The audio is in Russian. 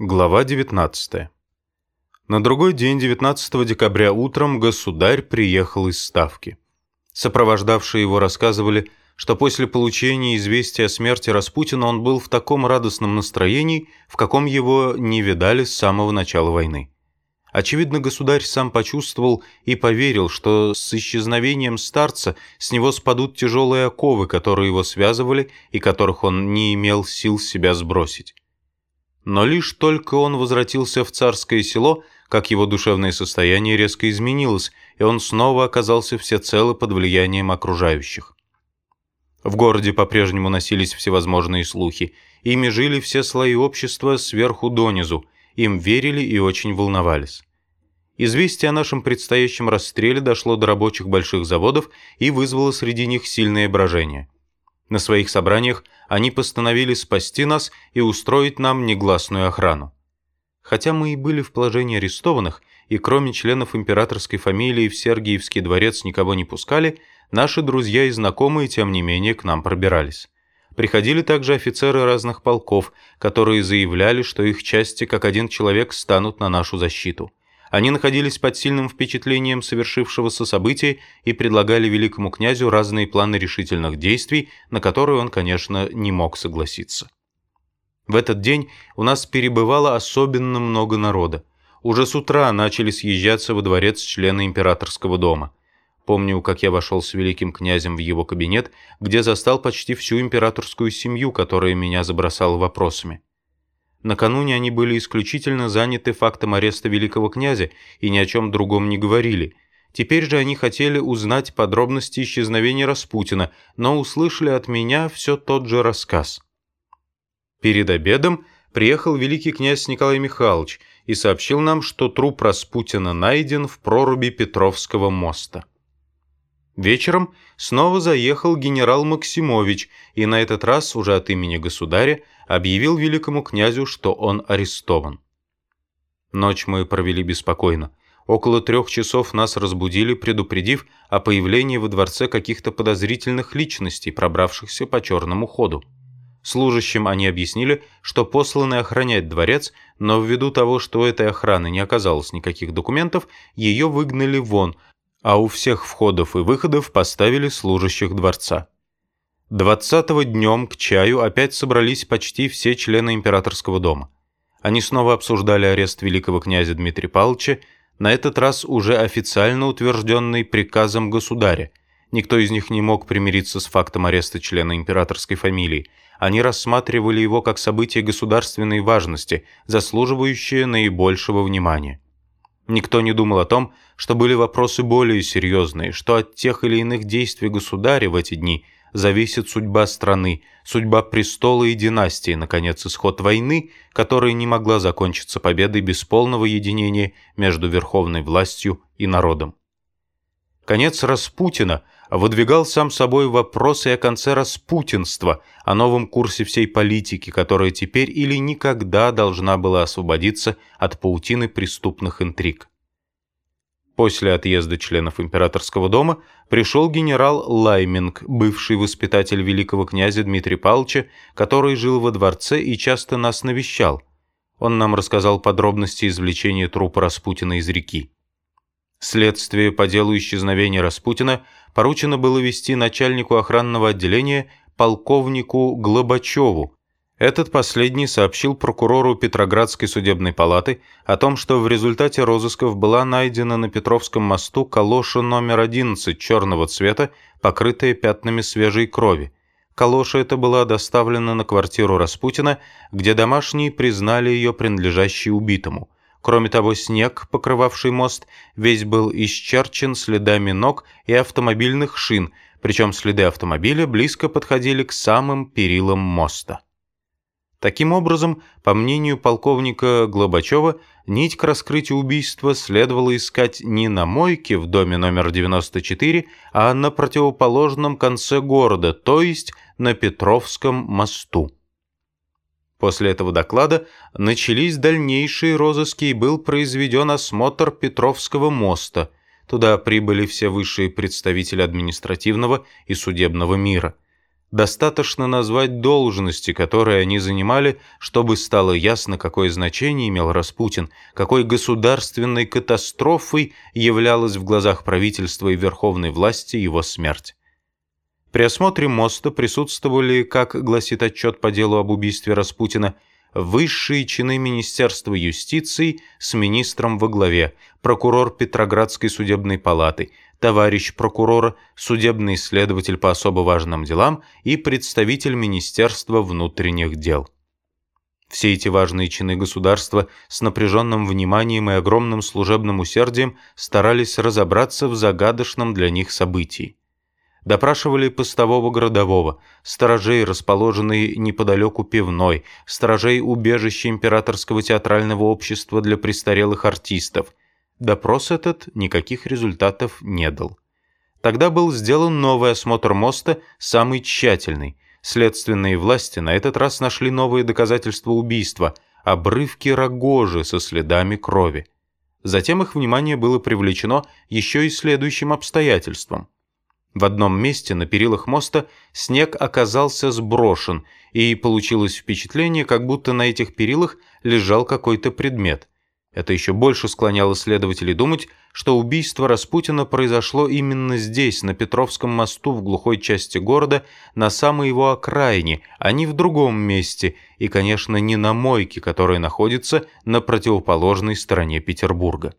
Глава 19. На другой день, 19 декабря утром, государь приехал из Ставки. Сопровождавшие его рассказывали, что после получения известия о смерти Распутина он был в таком радостном настроении, в каком его не видали с самого начала войны. Очевидно, государь сам почувствовал и поверил, что с исчезновением старца с него спадут тяжелые оковы, которые его связывали и которых он не имел сил себя сбросить. Но лишь только он возвратился в царское село, как его душевное состояние резко изменилось, и он снова оказался всецело под влиянием окружающих. В городе по-прежнему носились всевозможные слухи. Ими жили все слои общества сверху донизу, им верили и очень волновались. Известие о нашем предстоящем расстреле дошло до рабочих больших заводов и вызвало среди них сильное брожение. На своих собраниях они постановили спасти нас и устроить нам негласную охрану. Хотя мы и были в положении арестованных, и кроме членов императорской фамилии в Сергиевский дворец никого не пускали, наши друзья и знакомые, тем не менее, к нам пробирались. Приходили также офицеры разных полков, которые заявляли, что их части как один человек станут на нашу защиту. Они находились под сильным впечатлением совершившегося события и предлагали великому князю разные планы решительных действий, на которые он, конечно, не мог согласиться. В этот день у нас перебывало особенно много народа. Уже с утра начали съезжаться во дворец члены императорского дома. Помню, как я вошел с великим князем в его кабинет, где застал почти всю императорскую семью, которая меня забросала вопросами. Накануне они были исключительно заняты фактом ареста великого князя и ни о чем другом не говорили. Теперь же они хотели узнать подробности исчезновения Распутина, но услышали от меня все тот же рассказ. Перед обедом приехал великий князь Николай Михайлович и сообщил нам, что труп Распутина найден в проруби Петровского моста. Вечером снова заехал генерал Максимович и на этот раз уже от имени государя объявил великому князю, что он арестован. Ночь мы провели беспокойно. Около трех часов нас разбудили, предупредив о появлении во дворце каких-то подозрительных личностей, пробравшихся по черному ходу. Служащим они объяснили, что посланы охранять дворец, но ввиду того, что у этой охраны не оказалось никаких документов, ее выгнали вон, а у всех входов и выходов поставили служащих дворца. 20-го днем к чаю опять собрались почти все члены императорского дома. Они снова обсуждали арест великого князя Дмитрия Павловича, на этот раз уже официально утвержденный приказом государя. Никто из них не мог примириться с фактом ареста члена императорской фамилии. Они рассматривали его как событие государственной важности, заслуживающее наибольшего внимания. Никто не думал о том, что были вопросы более серьезные, что от тех или иных действий государя в эти дни зависит судьба страны, судьба престола и династии, наконец, исход войны, которая не могла закончиться победой без полного единения между верховной властью и народом. Конец Распутина выдвигал сам собой вопросы о конце распутинства, о новом курсе всей политики, которая теперь или никогда должна была освободиться от паутины преступных интриг. После отъезда членов императорского дома пришел генерал Лайминг, бывший воспитатель великого князя Дмитрия Павловича, который жил во дворце и часто нас навещал. Он нам рассказал подробности извлечения трупа Распутина из реки. Следствие по делу исчезновения Распутина поручено было вести начальнику охранного отделения полковнику Глобачеву. Этот последний сообщил прокурору Петроградской судебной палаты о том, что в результате розысков была найдена на Петровском мосту калоша номер 11 черного цвета, покрытая пятнами свежей крови. Калоша эта была доставлена на квартиру Распутина, где домашние признали ее принадлежащей убитому – Кроме того, снег, покрывавший мост, весь был исчерчен следами ног и автомобильных шин, причем следы автомобиля близко подходили к самым перилам моста. Таким образом, по мнению полковника Глобачева, нить к раскрытию убийства следовало искать не на мойке в доме номер 94, а на противоположном конце города, то есть на Петровском мосту. После этого доклада начались дальнейшие розыски и был произведен осмотр Петровского моста. Туда прибыли все высшие представители административного и судебного мира. Достаточно назвать должности, которые они занимали, чтобы стало ясно, какое значение имел Распутин, какой государственной катастрофой являлась в глазах правительства и верховной власти его смерть. При осмотре моста присутствовали, как гласит отчет по делу об убийстве Распутина, высшие чины Министерства юстиции с министром во главе, прокурор Петроградской судебной палаты, товарищ прокурора, судебный следователь по особо важным делам и представитель Министерства внутренних дел. Все эти важные чины государства с напряженным вниманием и огромным служебным усердием старались разобраться в загадочном для них событии. Допрашивали постового городового, сторожей, расположенные неподалеку пивной, сторожей убежища Императорского театрального общества для престарелых артистов. Допрос этот никаких результатов не дал. Тогда был сделан новый осмотр моста, самый тщательный. Следственные власти на этот раз нашли новые доказательства убийства – обрывки рогожи со следами крови. Затем их внимание было привлечено еще и следующим обстоятельством – в одном месте на перилах моста снег оказался сброшен, и получилось впечатление, как будто на этих перилах лежал какой-то предмет. Это еще больше склоняло следователей думать, что убийство Распутина произошло именно здесь, на Петровском мосту в глухой части города, на самой его окраине, а не в другом месте, и, конечно, не на мойке, которая находится на противоположной стороне Петербурга.